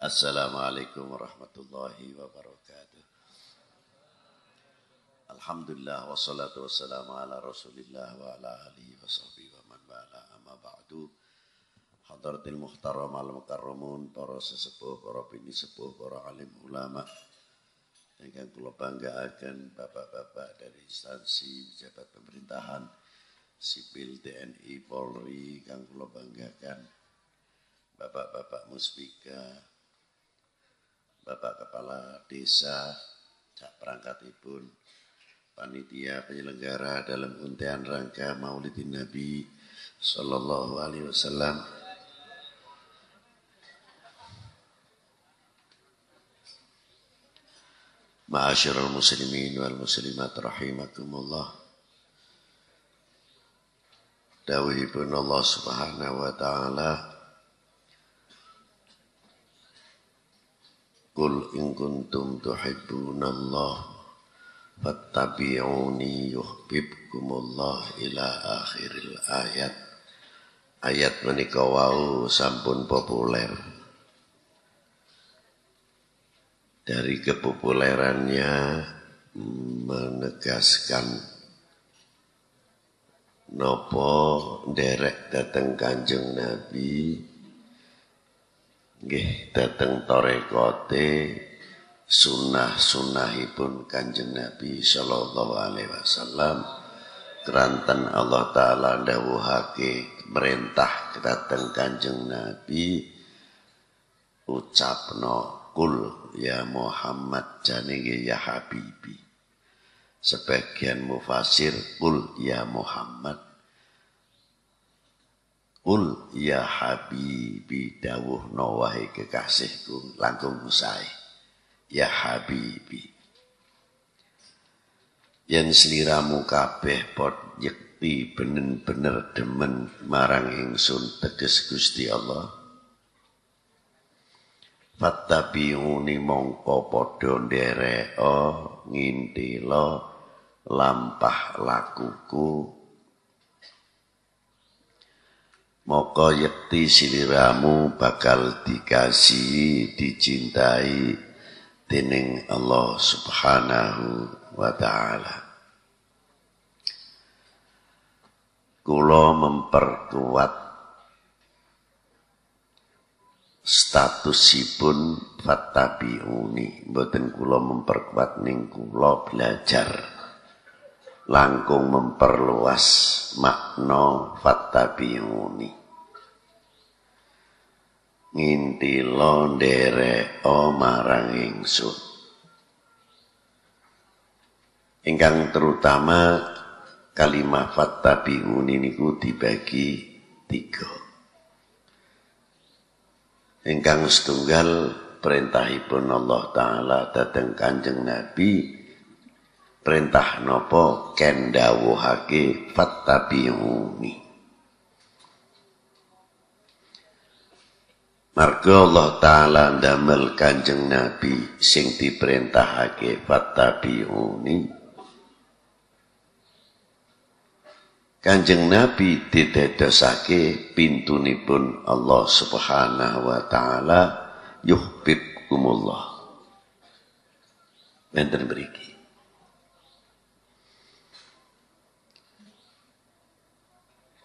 Assalamualaikum warahmatullahi wabarakatuh. Alhamdulillah wassalatu wassalamu ala Rasulillah wa ala alihi wa sahbihi wa man wala amma ba'du. Hadratil muhtaram al mukarramun para sesepuh, para bini sepuh, para alim ulama. Ingkang kula banggaaken bapak-bapak dari instansi pejabat pemerintahan sipil TNI Polri kang kula banggakan bapak-bapak muspika Bapak Kepala Desa, Cak Perangkatipun, panitia penyelenggara dalam untian rangka Maulidin Nabi Sallallahu Alaihi Wasallam. Ma'asyiral muslimin wal muslimat rahimakumullah. Dawihipun Allah Subhanahu wa taala Qul in kuntum tuhibbunallah fattabi'uni yuhibbukumullah ila akhiril ayat. Ayat menika wau sampun populer. Dari kepopulerannya menegaskan nopo derek datang kanjeng Nabi Nggih dateng torekote sunah-sunahipun Kanjeng Nabi sallallahu alaihi wasallam. Keranten Allah taala dawuhake merintah dateng Kanjeng Nabi ucapno kul ya Muhammad janenge ya Habibi. Sebagian mufasir kul ya Muhammad Ul ya habibi dawuh nawahi kekasihku langkung usai. Ya habibi. Yen sliramu kabeh pot yekti bener-bener demen marang ingsun teges Gusti Allah. Fattabiuni mongko padha ndereka ngintila lampah lakuku Moko yekti siliramu bakal dikasih, dicintai dening Allah Subhanahu wa taala. Kula memperkuat statusipun fattabiuni, mboten kula memperkuat ning kula belajar langkung memperluas makna fattabiuni ngintila ndereka marang ingsun ingkang terutama kalimat fattabiuni niku dibagi tiga. Ingkang setunggal perintahipun Allah taala dhateng Kanjeng Nabi perintah nopo ken dawuhake fattabi'uni Marga Allah Ta'ala ndamel kanjeng Nabi sing diperintahake fattabi'uni Kanjeng Nabi didedosake pintunipun Allah Subhanahu wa taala yuhibbukumullah. Enten mriki.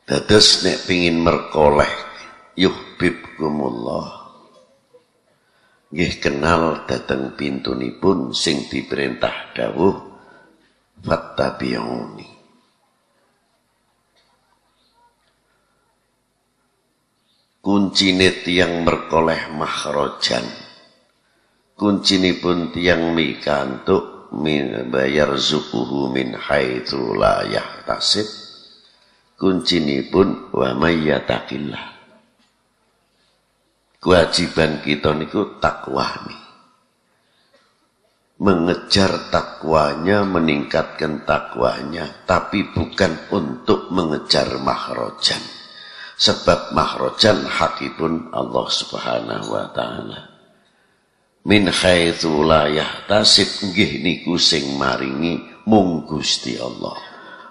Dados nek pingin merkoleh yuhibbukumullah. Nggih kenal dateng pintunipun sing diperintah dawuh fattabi'uni. Kuncine tiang merkoleh mahrojan. Kuncinipun tiang mikantuk min bayar zukuhu min haitsu la yahtasib kuncinipun wa mayyatakillah kewajiban kita niku takwa nih mengejar takwanya meningkatkan takwanya tapi bukan untuk mengejar mahrojan. Sebab mahrojan hakipun Allah subhanahu wa ta'ala. Min khaitsu la yahtasib nggih niku sing maringi mung Gusti Allah.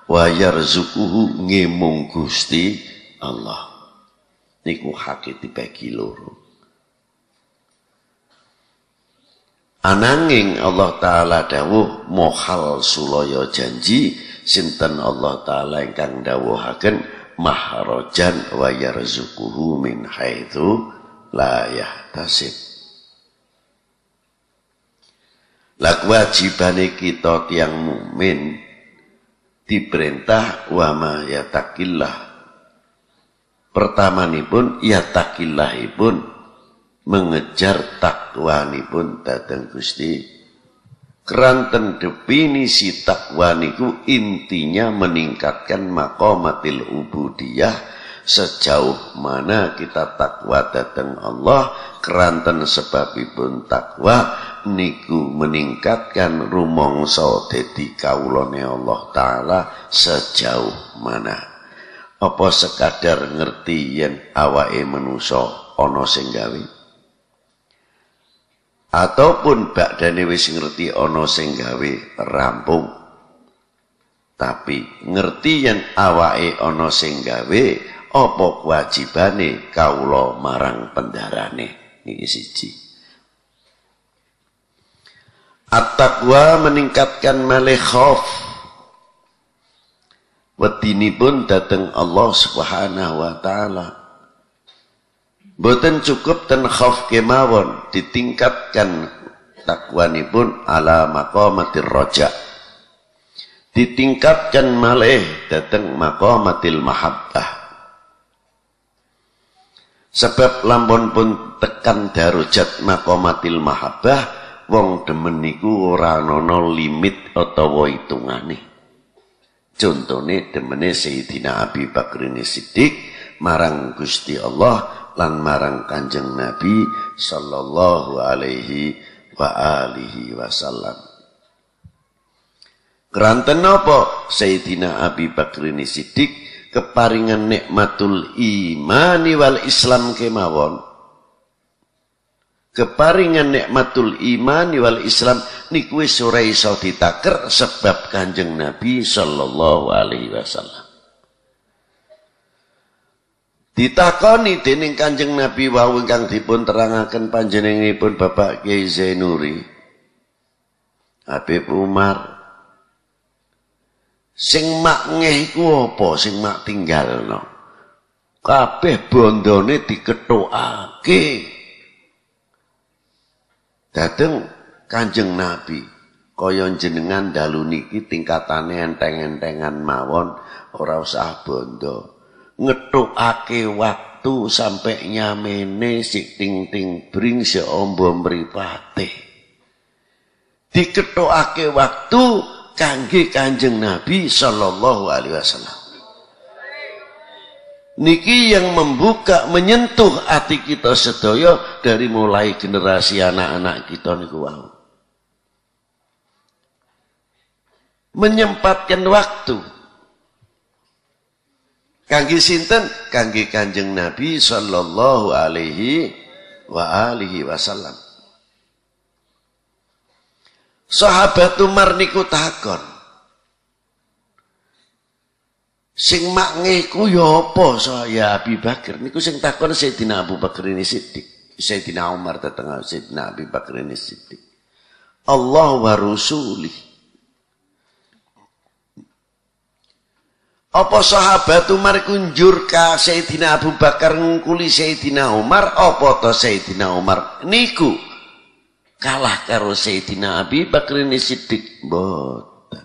Wa yarzuquhu ngemung Gusti Allah. Niku hak dibagi loro Ananging Allah taala dawuh mohal sulaya janji sinten Allah taala ingkang dawuhaken maharajan wa yarzuquhu min haitsu la yahtasib. Lah kewajibane kita tiang mukmin diperintah wa ma yatakillah. Pertamanipun yatakillahipun mengejar takwanipun datang Gusti. Keranten definisi takwa niku intinya meningkatkan makomatil ubudiyah. Sejauh mana kita takwa datang Allah keranten sebabipun takwa niku meningkatkan rumongso dadi kaulone Allah taala sejauh mana. Apa sekadar ngerti yen awake manusa ana sing gawe ataupun bakdane wis ngerti ana sing gawe rampung. Tapi ngerti yen awake ana sing gawe apa kewajibane kawula marang pendarane? Niki siji. At-taqwa meningkatkan malih khauf. Wedinipun dateng Allah Subhanahu wa taala Boten cukup ten khauf kemawon ditingkatkan takwanipun ala maqamatir roja. Ditingkatkan malih dateng maqamatil mahabbah. Sebab lampun pun tekan darujat maqamatil mahabbah wong demen niku ora ana limit utawa hitungane. Contone demene Sayyidina Abi Bakrin Siddiq marang Gusti Allah lan marang Kanjeng Nabi sallallahu alaihi wa alihi wasallam. Keranten napa Sayyidina Abi Bakrin Siddiq keparingan nikmatul imani wal Islam kemawon. Keparingan nikmatul imani wal Islam niku wis ora iso ditaker sebab Kanjeng Nabi sallallahu alaihi wasallam. Ditakoni dening Kanjeng Nabi wau ingkang dipun terangaken panjenenganipun Bapak Kiai Zainuri. Habib Umar sing mak ngeh iku apa sing mak tinggalno? Kabeh bondone dikethokake. Dateng Kanjeng Nabi kaya jenengan dalu niki tingkatane enteng-entengan mawon ora usah bondo ngetukake waktu sampai nyamene si ting ting bring si ombo mripate diketukake waktu kangge kanjeng Nabi sallallahu alaihi wasallam. Niki yang membuka, menyentuh hati kita sedaya dari mulai generasi anak-anak kita niku wau. Menyempatkan waktu Kangge sinten? Kangge Kanjeng Nabi sallallahu alaihi wa alihi wasallam. Sahabat Umar niku takon. Sing maknge ku ya apa saya Abi Bakar niku sing takon Sayyidina Abu Bakar ini Siddiq. Sayyidina Umar datang Sayyidina Abi Bakar ini Siddiq. Allah wa rasulih Apa sahabat Umar kunjur ka Sayyidina Abu Bakar ngungkuli Sayyidina Umar? Apa to Sayyidina Umar? Niku kalah karo Sayyidina Abi Bakar ini Siddiq. Boten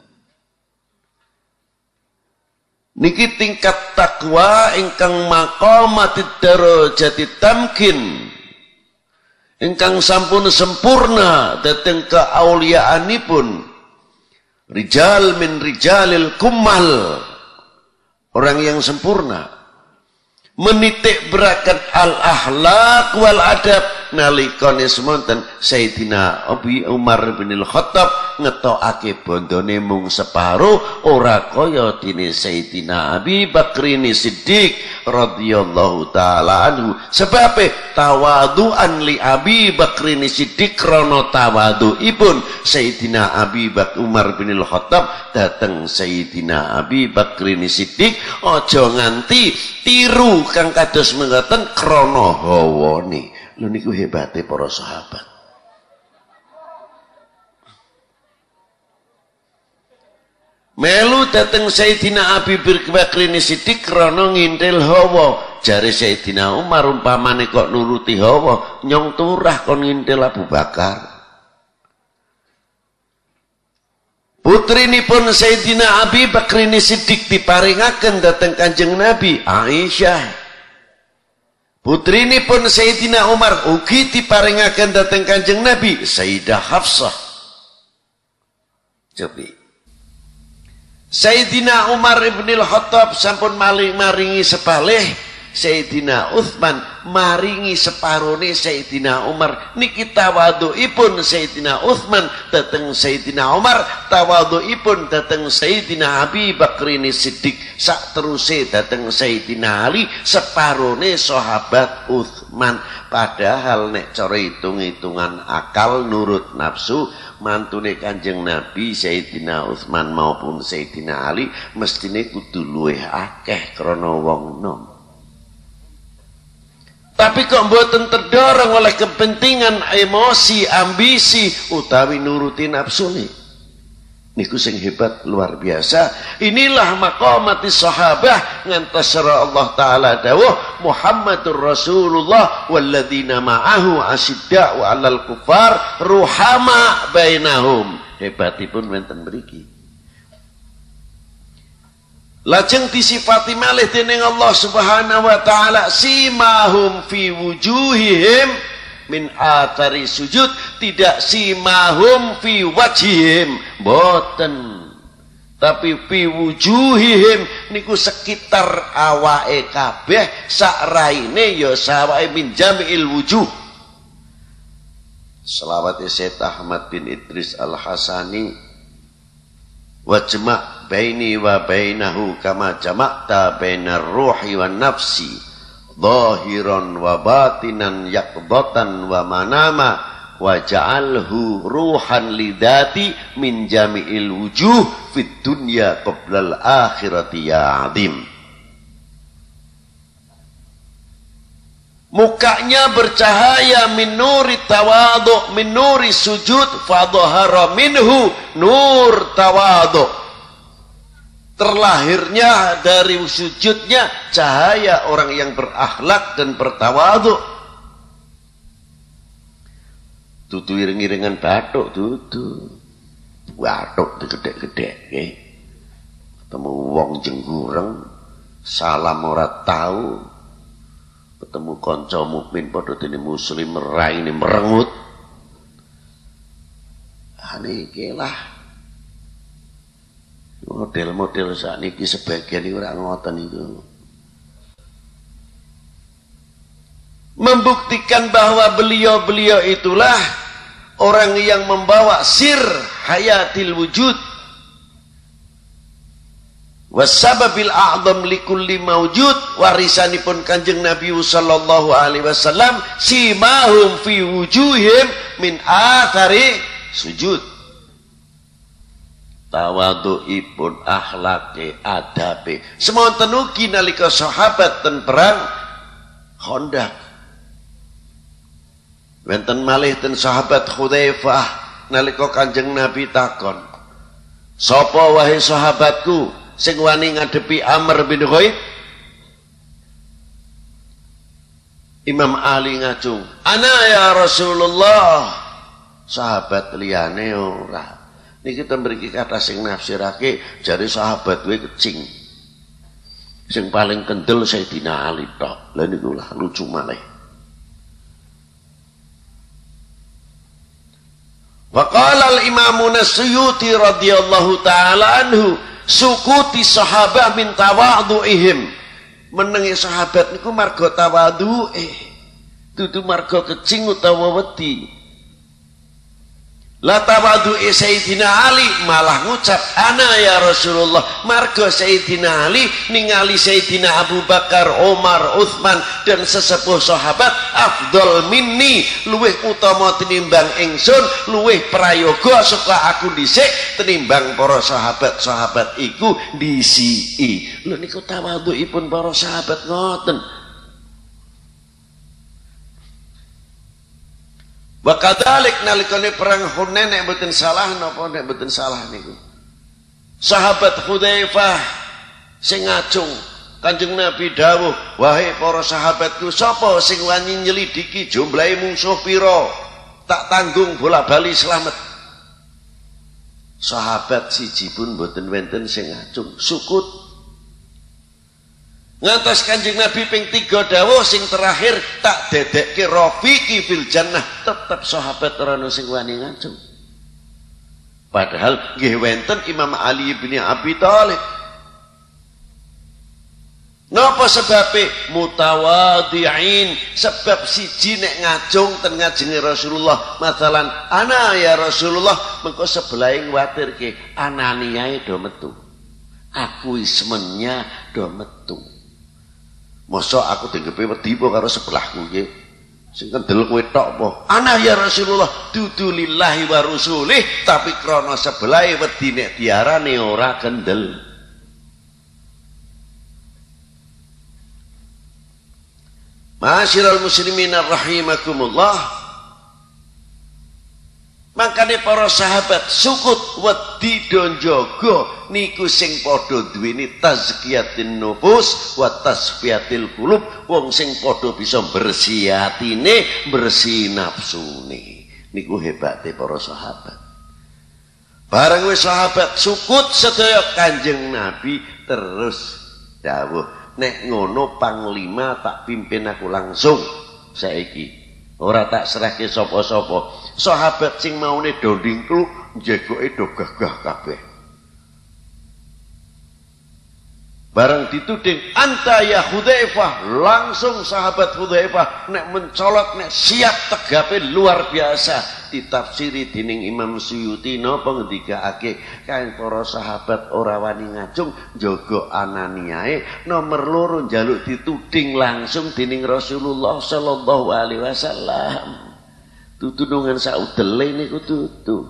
niki tingkat takwa ingkang maqamatid darajati tamkin. Ingkang sampun sempurna dateng keauliaanipun. Rijal min rijalil kumal orang yang sempurna. Menitik beratkan al ahlak wal adab nalikane semonten Sayyidina Abi Umar bin Al-Khattab ngetokake bondone mung separo ora kaya dene Sayyidina Abi Bakrin Siddiq radhiyallahu taala anhu. Sebab tawaduan li Abi Bakrin Siddiq krana tawaduipun Sayyidina Abi Bak Umar bin Al-Khattab dateng Sayyidina Abi Bakrin Siddiq aja nganti tiru kang kados mengatakan krana hawane Lalu niku hebatnya para sahabat. Melu dateng Sayyidina Abi Bakr ini sidik krana ngintil hawa. Jare Sayyidina Umar umpamane kok nuruti hawa, nyong turah kon ngintil Abu Bakar. Putri ini pun Sayyidina Abi Bakr ini sidik diparingakan datang kanjeng Nabi Aisyah Putrinipun Sayyidina Umar ugi diparingaken dateng Kanjeng Nabi Sayyidah Hafsah. Cobi. Sayyidina Umar ibn al-Khattab sampun maling maringi sepalih Sayyidina Uthman maringi separone Sayyidina Umar. Niki tawadhuipun Sayyidina Uthman dateng Sayyidina Umar tawadhuipun dateng Sayyidina Abi Bakrin Siddiq. Sak teruse dateng Sayyidina Ali separone sahabat Uthman padahal nek cara hitung-hitungan akal nurut nafsu mantune Kanjeng Nabi Sayyidina Utsman maupun Sayyidina Ali mestine kudu luwih akeh krana wong nom. Tapi kok mboten terdorong oleh kepentingan emosi, ambisi utawi nuruti nafsu nih. Niku sing hebat luar biasa. Inilah maqamati sahabah ngantos Allah taala dawuh Muhammadur Rasulullah walladzina ma'ahu asyidda wa 'alal kufar ruhama bainahum. Hebatipun wonten mriki. Lajeng disifati malih dening Allah Subhanahu wa taala simahum fi wujuhihim min atari sujud tidak simahum fi wajihim boten. Tapi fi wujuhihim niku sekitar awake kabeh sak raine ya sawake min jami'il wujuh. Selawat Syed Ahmad bin Idris Al-Hasani wajma' baini wa bainahu kama jama'ta bainar ruhi wa nafsi zahiran wa batinan yaqdatan wa manama wa ja'alhu ruhan lidati min jami'il wujuh fid dunya qabla akhirati ya azim. Mukanya bercahaya min nuri tawadu min nuri sujud fadhahara minhu nur tawadu terlahirnya dari sujudnya cahaya orang yang berakhlak dan bertawadu tutu iring-iringan batuk tutu batuk gede-gede ketemu wong jenggureng salam ora tahu ketemu konco mukmin padha dene muslim ini merengut. Ane lah model-model saat ini sebagian itu orang ngoten itu membuktikan bahwa beliau-beliau itulah orang yang membawa sir hayatil wujud. Wasababil a'zam likulli mawjud warisanipun kanjeng Nabi sallallahu alaihi wasallam simahum fi wujuhim min athari sujud tawadhuipun akhlake adabe semonten ugi nalika sahabat ten perang Khandaq. Wonten malih ten sahabat Hudzaifah nalika Kanjeng Nabi takon sapa wae sahabatku sing wani ngadepi Amr bin Ghaib? Imam Ali ngacung ana ya Rasulullah. Sahabat liyane ora ini kita beri kata sing nafsirake jari sahabat gue kecing. Sing paling kendel Sayyidina Ali tok. Lah niku lah lucu malih. Wa qala al-Imam Nasyuti radhiyallahu taala anhu sukuti sahabat min tawadhu'ihim. Menengi sahabat niku marga tawadhu'e. Dudu marga kecing utawa wedi. La tawadu Sayyidina Ali malah ngucap ana ya Rasulullah marga Sayyidina Ali ningali Sayyidina Abu Bakar, Umar, Uthman dan sesepuh sahabat afdol minni luwih utama tinimbang ingsun luwih prayoga suka aku dhisik tinimbang para sahabat-sahabat iku disii lho niku tawadhuipun para sahabat ngoten Wa kadzalik nalikane perang Hunain nek mboten salah napa nek mboten salah niku. sahabat Hudzaifah sing ngacung Kanjeng Nabi dawuh, wahai para sahabatku, sapa sing wani nyelidiki jumlahe musuh pira? Tak tanggung bola-bali selamat. Sahabat siji pun boten wenten sing ngacung, sukut. Ngantos Kanjeng Nabi ping tiga dawuh sing terakhir tak dedekke rafiqi fil jannah, tetep sahabat ora sing wani ngacung. Padahal nggih Imam Ali bin Abi Thalib. Napa sebabe? Mutawadhi'in sebab siji nek ngajung ten ngajenge Rasulullah. Masalan ana ya Rasulullah. Mengko sebelahe kuwatirke ananiae do metu. Aku ismennya do metu masa aku denggepe wedi apa karo sebelahku nggih sing kendel kowe tok apa? Ana ya Rasulullah dudu lillahi wa rasulih tapi krana sebelahe wedi nek diarani ora kendel. Masyiral muslimin rahimakumullah. Makanya para sahabat sukut wedi donjogo niku sing padha duweni tazkiyatin nufus wa tasfiyatil qulub wong sing padha bisa bersih atine, bersih nafsune. Niku hebate para sahabat. Bareng wis sahabat sukut sedaya Kanjeng Nabi terus dawuh nek ngono panglima tak pimpin aku langsung saiki ora tak serahke sapa-sapa. Sahabat sing maune do ndingklu jegoke do gagah kabeh. Barang dituding anta ya Hudzaifah, langsung sahabat Hudzaifah nek mencolot nek siap tegape luar biasa ditafsiri dening Imam Suyuti napa ngendikake kae para sahabat ora wani ngajung jaga ananiae nomor loro njaluk dituding langsung dening Rasulullah sallallahu alaihi wasallam. Tutulungan saudele niku tutu.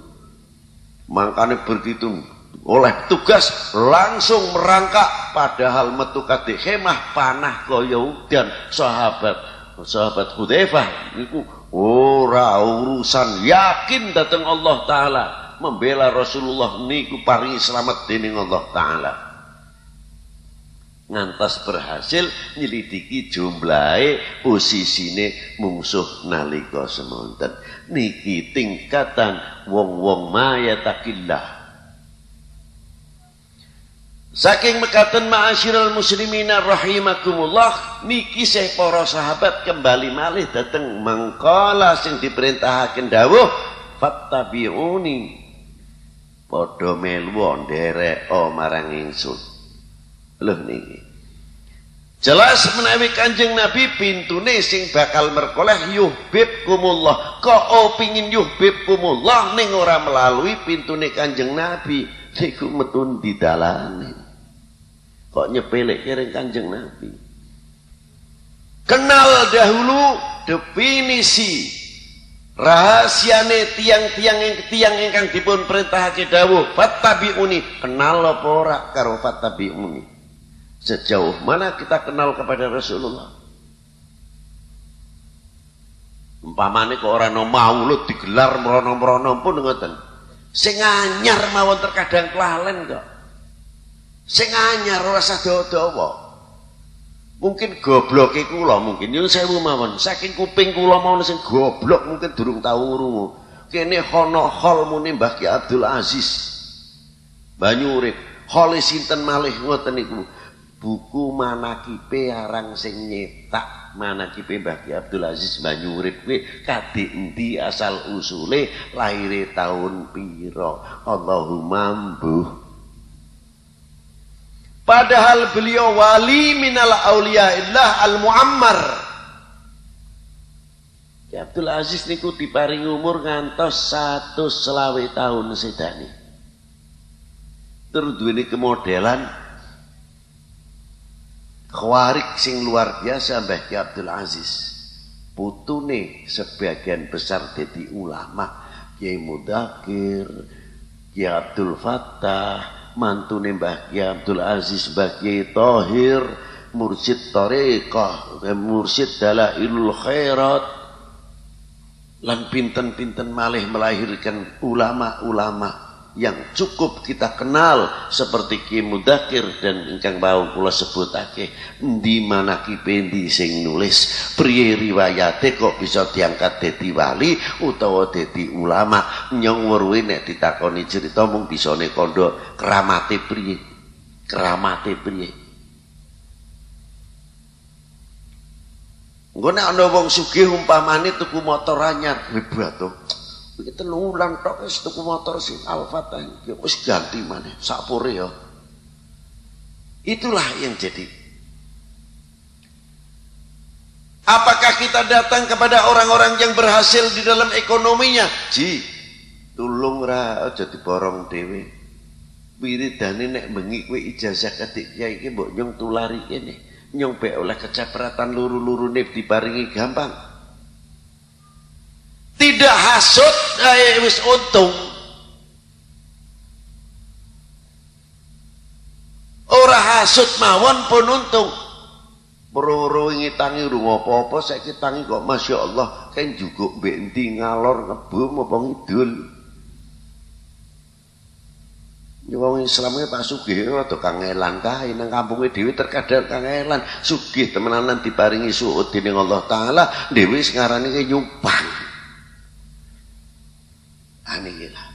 Mangkane berkitung oleh tugas langsung merangkak padahal metu kate panah kaya udan sahabat sahabat Hudzaifah niku ora urusan. Yakin datang Allah taala. Membela Rasulullah niku paringi selamat dening Allah taala. Ngantos berhasil nyelidiki jumlahe posisine mungsuh nalika semonten. Niki tingkatan wong-wong maya takillah Saking mekaten ma'asyiral muslimina rahimakumullah niki sih para sahabat kembali malih dateng mengkala sing diperintahaken dawuh fattabi'uni padha melu nderek o marang ingsun. Lho niki. Jelas menawi Kanjeng Nabi pintune sing bakal merkoleh yuhibbukumullah. Kok o pingin yuhibbukumullah ning ora melalui pintune Kanjeng Nabi niku metun didalane kok nyepelek kering kanjeng Nabi? Kenal dahulu definisi rahasiane tiang-tiang yang tiang ingkang dipun perintahake dawuh fattabiuni. Kenal apa ora karo fattabiuni? Sejauh mana kita kenal kepada Rasulullah? Umpamane kok ora no maulud digelar merono-merono pun ngoten Sing anyar mawon terkadang kelalen kok. Sing anyar ora usah dawa Mungkin gobloke kula mungkin nyuwun sewu mawon. Saking kuping kula mawon sing goblok mungkin durung tau ngrungu. Kene ana hol muni Mbah Ki Abdul Aziz. Banyurip. Hole sinten malih ngoten niku. Buku manakipe arang sing nyetak mana kipe Mbah Ki Abdul Aziz Banyurip kuwi kadhe endi asal usule lahire tahun pira Allahumma mbuh. Padahal beliau wali minal illah al muammar Ki Abdul Aziz niku diparingi umur ngantos satu selawe tahun sedani. Terus duweni kemodelan Khawarik sing luar biasa Mbah Ki Abdul Aziz. Putune sebagian besar jadi ulama. Kiai Mudakir, Kiai Abdul Fattah, mantune Mbah Ki Abdul Aziz, Mbah Kiai Tohir, Mursyid Tariqah, Mursyid Dalailul Khairat, lan pinten-pinten malih melahirkan ulama-ulama yang cukup kita kenal seperti Ki Mudakir dan ingkang bau kula sebutake di mana Ki Pendi sing nulis? Priye riwayate kok bisa diangkat dadi wali utawa dadi ulama? Nyong weruhe nek ditakoni cerita mung bisane kondo keramate priye? Keramate priye? Engko nek ana wong sugih umpamane tuku motor anyar hebat to Iki telu wulan tok wis tuku motor sing Alphata iki wis ganti maneh sapure ya. Itulah yang jadi. Apakah kita datang kepada orang-orang yang berhasil di dalam ekonominya? Ji, tulung ra aja diborong dhewe. Wiridane nek bengi kowe ijazah ketik kiai iki mbok nyong tulari kene. Nyong be oleh kecepratan luru-lurune diparingi gampang. Tidak hasut eh, wis untung. Ora hasut mawon pun untung. Bro-bro tangi rumah apa-apa saiki tangi kok Masya Allah kan juga benti ngalor ngebum apa ngidul. Ya wong Islam Pak Sugih rada kangelan kae nang kampunge dhewe terkadang kangelan. Sugih temenanan diparingi suud dening Allah taala dhewe sing ngarani nyumpang. Anilah.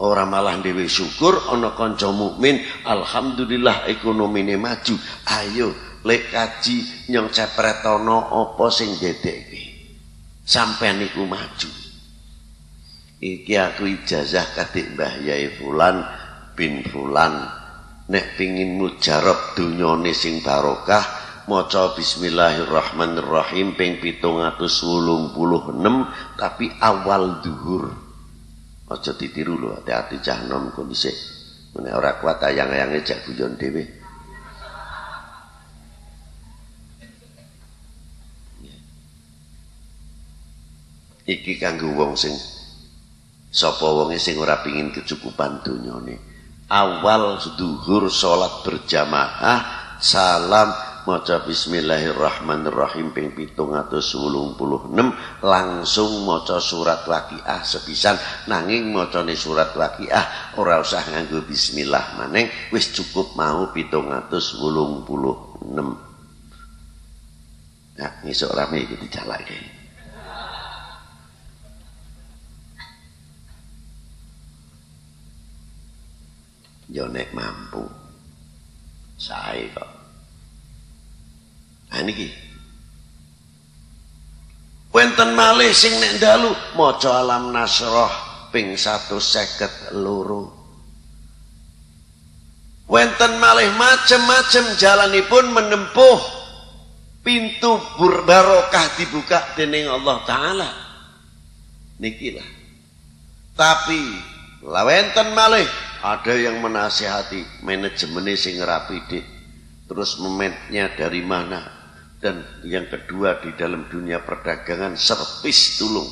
Orang malah dewi syukur ana kanca mukmin alhamdulillah ekonomine maju. Ayo lek kaji nyong cepretono apa sing dedekke. Sampeyan niku maju. Iki aku ijazah kadik Mbah Yai Fulan bin Fulan nek pingin mujarab dunyane sing barokah maca bismillahirrahmanirrahim ping 786 tapi awal duhur. Aja ditiru lho hati-hati cah nom kondisi. Nek ora kuat ayang-ayange jak guyon dhewe. Iki kanggo wong sing sapa wonge sing ora pingin kecukupan donyane. Awal duhur salat berjamaah salam maca bismillahirrahmanirrahim ping 786 langsung maca surat waqiah sepisan. Nanging macane surat waqiah ora usah nganggo bismillah maneng wis cukup mau 786 nah ngisuk rame iki dijalake yo nek mampu. Saya kok Nah niki. Wenten malih sing nek dalu maca alam nasroh ping 150 loro. Wenten malih macem-macem jalanipun menempuh pintu barokah dibuka dening Allah taala. Niki lah. Tapi lawenten malih ada yang menasihati manajemen sing rapi dik. Terus memetnya dari mana? Dan yang kedua di dalam dunia perdagangan servis tulung.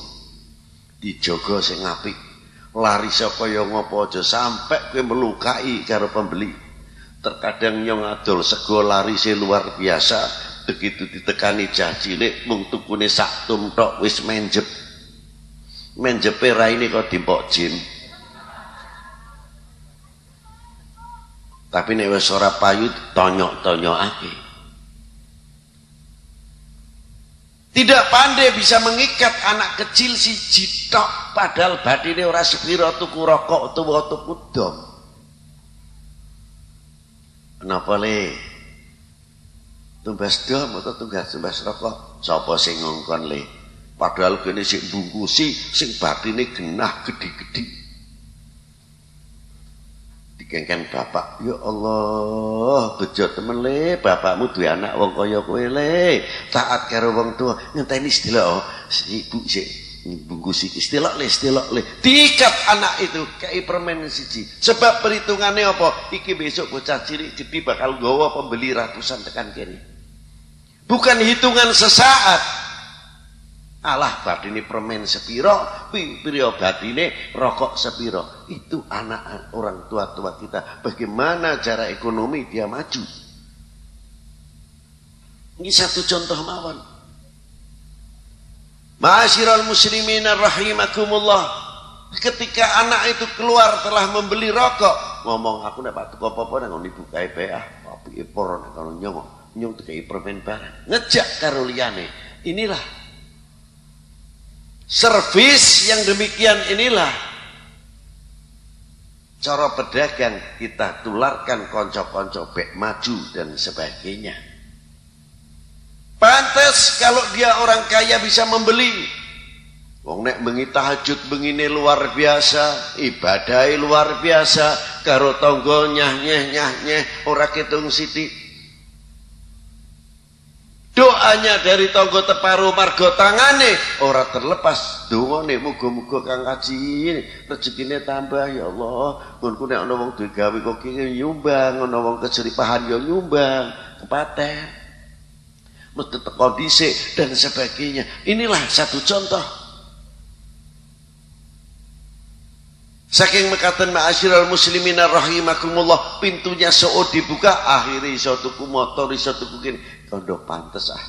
Dijogo sing apik. Lari saka ya ngopo aja sampai kowe melukai karo pembeli. Terkadang nyong adol sego lari se luar biasa. Begitu ditekani cah cilik mung tukune sak tum tok wis menjep. Menjepe raine kok dimpok jin. Tapi nek wis ora payu tonyok-tonyokake. Tidak pandai bisa mengikat anak kecil si jitok padahal badine ora sepiro tuku rokok utawa tuku dom. Kenapa le? Tumbas dom atau tumbas tumbas rokok? Sapa sing ngongkon le? Padahal kene sing bungkusi sing batine genah gede-gede dikengken bapak ya Allah bejo temen le bapakmu duwe anak wong kaya kowe le. Taat karo wong tua ngenteni istilah oh, ibu sik bungkus iki istilah le istilah le. Diikat anak itu kayak permen siji. Sebab perhitungannya apa? Iki besok bocah cilik gede bakal gawa pembeli ratusan tekan kene. Bukan hitungan sesaat Alah ini permen sepiro, piro ini rokok sepiro. Itu anak orang tua-tua kita. Bagaimana cara ekonomi dia maju. Ini satu contoh mawon. Ma'asyiral muslimin rahimakumullah. ketika anak itu keluar telah membeli rokok ngomong aku pak tuku apa-apa nang dibuka PA tapi ipor nek kalau nyong nyong tuh permen barang ngejak karo liyane inilah servis yang demikian inilah cara pedagang kita tularkan konco-konco bek maju dan sebagainya pantas kalau dia orang kaya bisa membeli Wong nek bengi tahajud bengine luar biasa, ibadai luar biasa, karo tangga nyah nyeh nyah nyeh ora ketung sithik. Doanya dari tangga teparu margo tangane ora terlepas dongane muga-muga Kang Kaji rezekine tambah ya Allah. Ngonku nek ana wong duwe gawe kok nyumbang, ana wong kejeripahan ya nyumbang, kepaten. Mesti teko dhisik dan sebagainya. Inilah satu contoh Saking mekaten ma'asyiral muslimin rahimakumullah pintunya so dibuka akhirnya iso tuku motor iso tuku kondo pantes ah.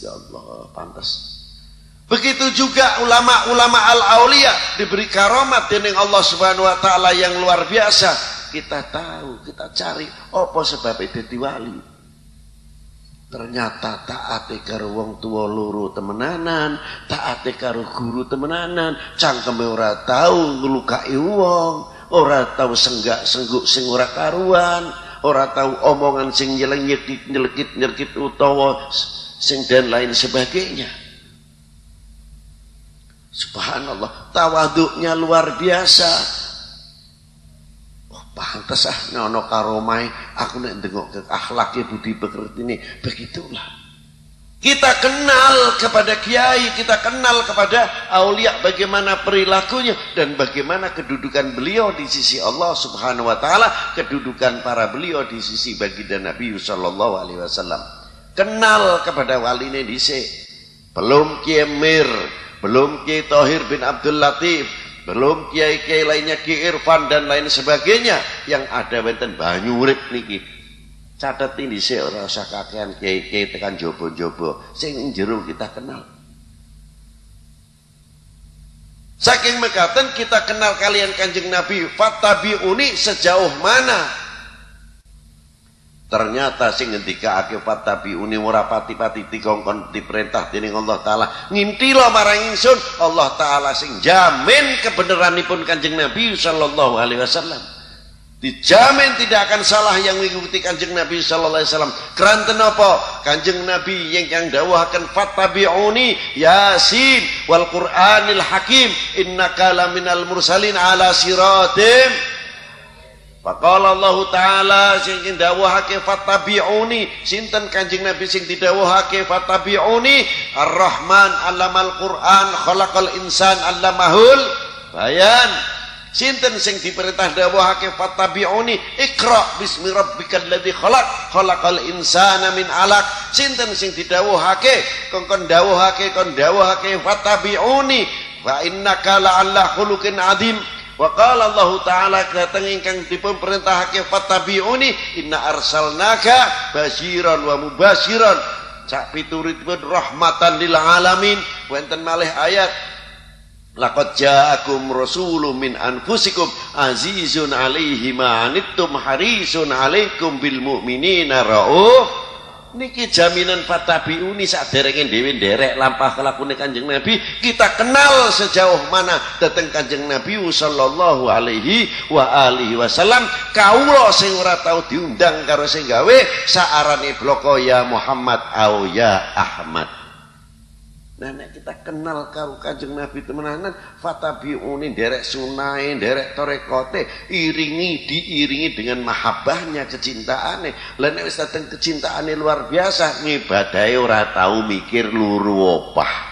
Ya Allah pantes. Begitu juga ulama-ulama al-aulia diberi karomat dening Allah Subhanahu wa taala yang luar biasa. Kita tahu kita cari apa sebab itu diwali? Ternyata taate karo wong tua loro temenanan taate karo guru temenanan. Cangkeme ora tau nglukai wong ora tau senggak sengguk sing ora karuan ora tau omongan sing nyelengit nyelekit nyelekit utawa sing dan lain sebagainya. Subhanallah tawaduknya luar biasa. Pantas ah nyono karomai aku nek ndengok ke akhlaknya budi pekerti ini begitulah kita kenal kepada kiai, kita kenal kepada aulia bagaimana perilakunya dan bagaimana kedudukan beliau di sisi Allah Subhanahu wa taala, kedudukan para beliau di sisi baginda Nabi sallallahu alaihi wasallam. Kenal kepada wali ini dhisik. Belum Kiai Mir, belum Kiai Tohir bin Abdul Latif, belum kiai-kiai lainnya Ki Irfan dan lain sebagainya yang ada wenten banyu niki catat ini sih orang usah kakean kiai-kiai tekan jobo-jobo sing jero kita kenal saking mekaten kita kenal kalian kanjeng Nabi fatabiuni sejauh mana Ternyata sing ngendika akibat tapi uni ora pati-pati dikongkon diperintah dening Allah taala. Ngintilo marang ingsun Allah taala sing jamin kebenaranipun Kanjeng Nabi sallallahu alaihi wasallam. Dijamin tidak akan salah yang mengikuti Kanjeng Nabi sallallahu alaihi wasallam. Keranten apa? Kanjeng Nabi yang yang dawahkan fattabi'uni Yasin wal Qur'anil Hakim innaka laminal mursalin ala siratim Faqala Allah taala sing dawuhake fattabi'uni sinten Kanjeng Nabi sing didawuhake fattabi'uni Ar-Rahman 'allamal Qur'an khalaqal insan 'allamahul bayan sinten sing diperintah dawuhake fattabi'uni Iqra bismi rabbikal ladzi khalaq khalaqal insana min 'alaq sinten sing didawuhake kongkon dawuhake kon dawuhake fattabi'uni wa innaka la'alla khuluqin 'adzim Wa qala Allah taala dateng ingkang dipun perintahake fattabi'uni inna arsalnaka basyiran wa mubasyiran. Cak pituritipun rahmatan lil alamin. Wonten malih ayat Laqad ja'akum rasulun min anfusikum azizun 'alaihi ma anittum harisun 'alaikum bil mu'minina rauf niki jaminan fatabiuni saderenge dhewe nderek lampah kelakune Kanjeng Nabi. Kita kenal sejauh mana dateng Kanjeng Nabi sallallahu alaihi wa alihi wasallam. Kawula sing ora tau diundang karo sing gawe saarane bloko ya Muhammad au ya Ahmad Nah, nek kita kenal karo Kanjeng Nabi temenanan, fatabiuni derek sunai, derek torekote, iringi diiringi dengan mahabbahnya, kecintaannya. Lah nek wis dateng kecintaannya luar biasa, ngibadahe ora tahu mikir luru opah.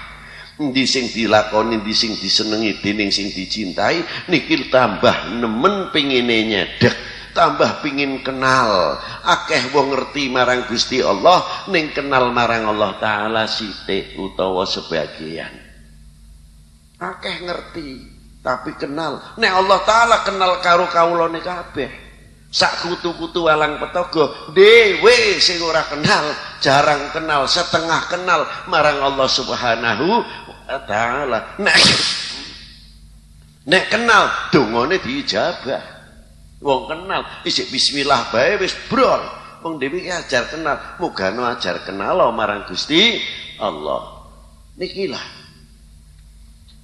Ndi sing dilakoni, ndi sing disenengi dening sing dicintai, niki tambah nemen pengine nyedek tambah pingin kenal. Akeh wong ngerti marang Gusti Allah ning kenal marang Allah taala sithik utawa sebagian. Akeh ngerti tapi kenal. Nek Allah taala kenal karo kawulane kabeh. Sak kutu-kutu alang petogo dewe sing ora kenal jarang kenal setengah kenal marang Allah Subhanahu taala nek Nek kenal dongane diijabah. Wong kenal isik bismillah bae wis brol. Wong dhewe ajar kenal, mugano ajar kenal marang Gusti Allah. Nikilah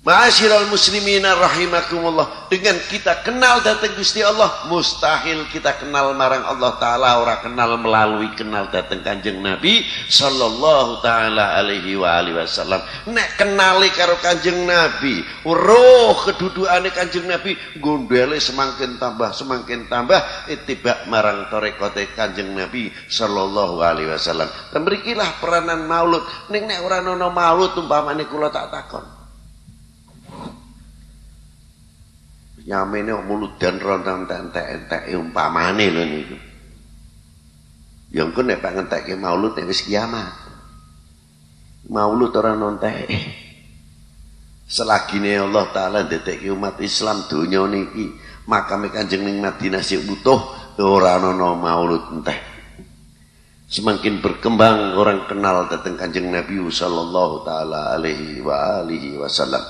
Ma'asyiral muslimina rahimakumullah. Dengan kita kenal datang Gusti Allah, mustahil kita kenal marang Allah taala ora kenal melalui kenal datang Kanjeng Nabi sallallahu taala alaihi wa alihi wasallam. Nek kenali karo Kanjeng Nabi, roh kedudukane Kanjeng Nabi gondele semakin tambah semakin tambah itibak marang tarekote Kanjeng Nabi sallallahu alaihi wasallam. Dan berikilah peranan maulud. Ning nek ora ana maulud umpamane kula tak takon. Yamene muludan rontang entek-entek umpamane lho niku. Ya engko nek pak ngentekke maulud nek wis kiamat. Maulud ora nontek. Selagine Allah taala ndetekke umat Islam donya niki, makame Kanjeng ning Madinah sik utuh ora ana maulud entek. Semakin berkembang orang kenal tentang Kanjeng Nabi sallallahu taala alaihi wa alihi wasallam.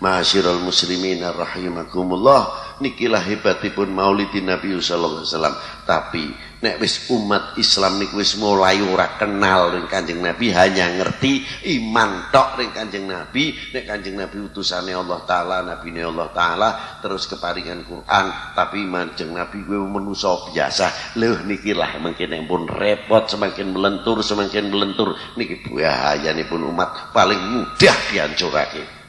Ma'asyiral muslimin rahimakumullah. Nikilah hebatipun maulidin Nabi sallallahu alaihi tapi nek wis umat Islam niku wis mulai ora kenal ring Kanjeng Nabi hanya ngerti iman tok ring Kanjeng Nabi. Nek Kanjeng Nabi utusane Allah taala nabine Allah taala terus keparingan Quran tapi Kanjeng Nabi gue manusa biasa. Lho nikilah mungkin pun repot semakin melentur semakin melentur. Niki pun umat paling mudah dihancurake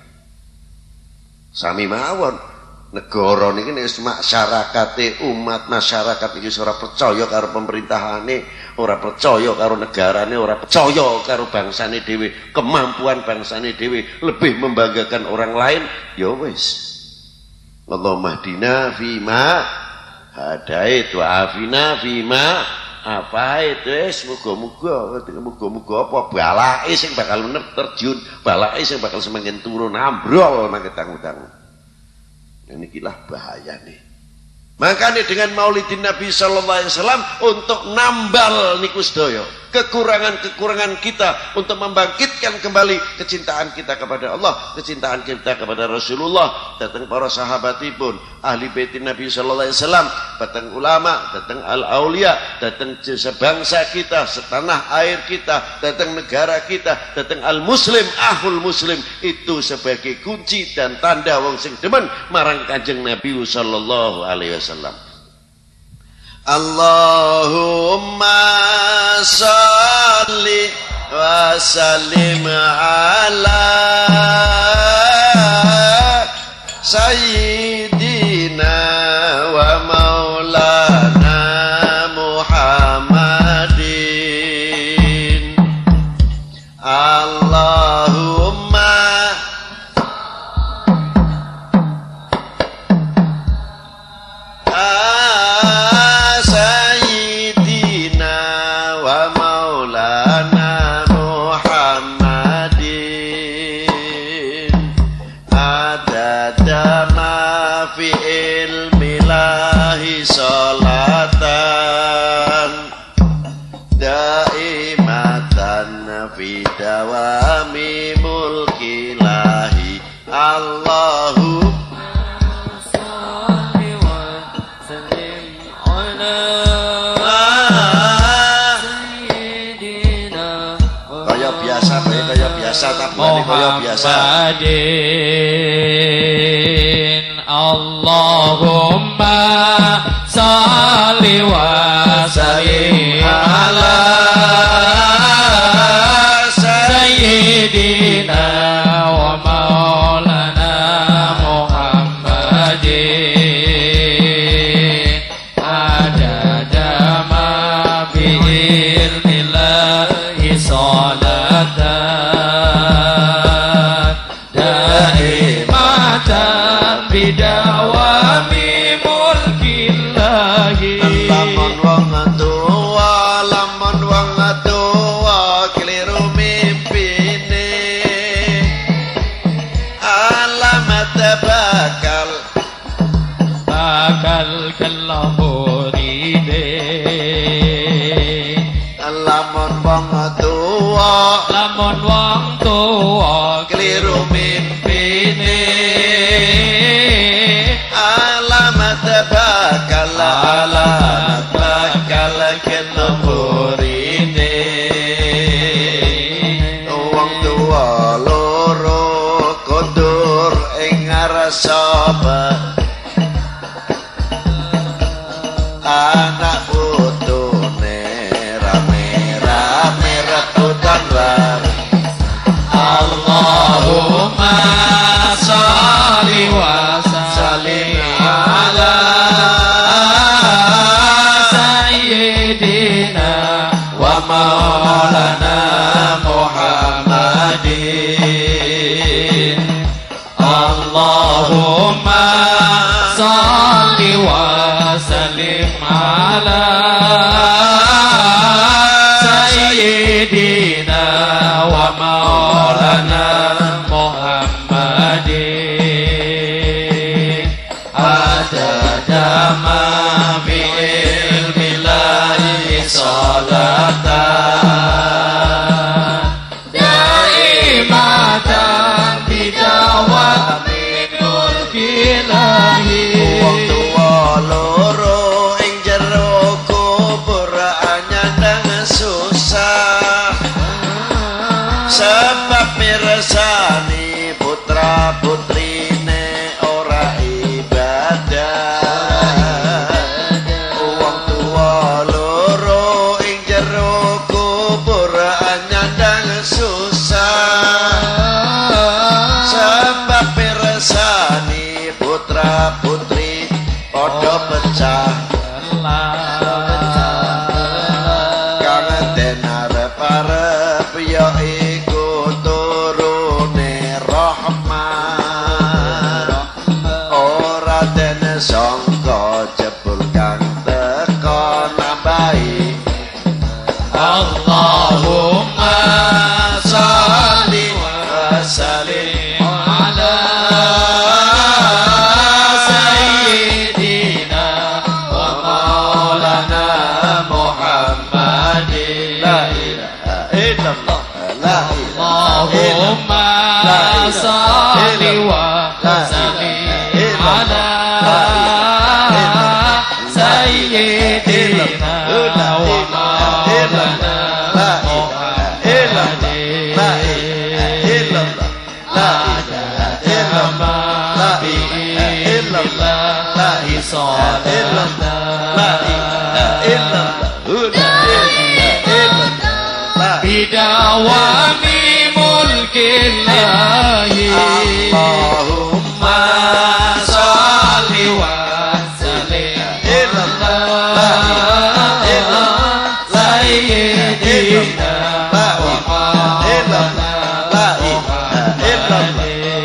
Sami mawon. Negara niki nek masyarakate umat masyarakat iki ora percaya karo pemerintahane, ora percaya karo negarane, ora percaya karo bangsane dhewe, kemampuan bangsane dhewe lebih membanggakan orang lain, ya wis. Allahumma hdina fima hadait wa afina fima apa itu es muga-muga muga-muga apa? Balake sing bakal terjun. Balake sing bakal semakin turun ambrol nang ketang-utang ini kilah bahaya nih. Makanya dengan maulidin Nabi Sallallahu Alaihi Wasallam untuk nambal niku sedaya kekurangan-kekurangan kita untuk membangkitkan kembali kecintaan kita kepada Allah, kecintaan kita kepada Rasulullah, datang para sahabatipun, ahli bait Nabi sallallahu alaihi wasallam, datang ulama, datang al-aulia, datang sebangsa kita, setanah air kita, datang negara kita, datang al-muslim, ahul muslim itu sebagai kunci dan tanda wong sing demen marang Kanjeng Nabi sallallahu alaihi wasallam. Allahumma salli wa sallim ala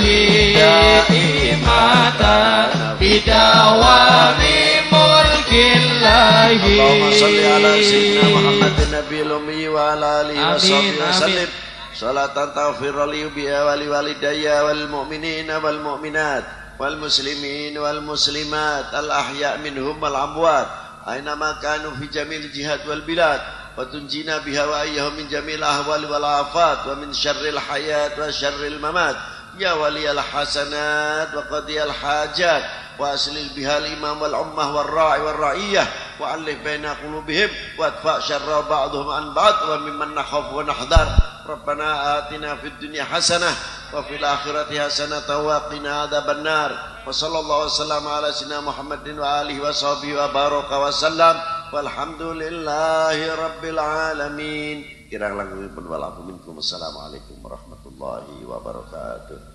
hi mata bidawari mulkin lahi Allahumma salli ala sayyidina Muhammadin Salatan taufir ali bi wali walidayya wal mu'minina wal mu'minat wal muslimin wal muslimat. Al ahya' minhum wal amwat. Aina ma kanu fi jamil jihad wal bilad. Wa tunjina biha wa ayyahum min jamil ahwal wal afat. Wa min syarril hayat wa syarril mamat. يا ولي الحسنات وقضي الحاجات وأسلل بها الإمام والأمة والراعي والرعية وألف بين قلوبهم وأدفع شر بعضهم عن بعض وممن نخاف ونحذر ربنا آتنا في الدنيا حسنة وفي الآخرة حسنة وقنا عذاب النار وصلى الله وسلم على سيدنا محمد وآله وصحبه وبارك وسلم والحمد لله رب العالمين كرام لكم والعفو منكم السلام minkum. Assalamualaikum warahmatullahi wabarakatuh.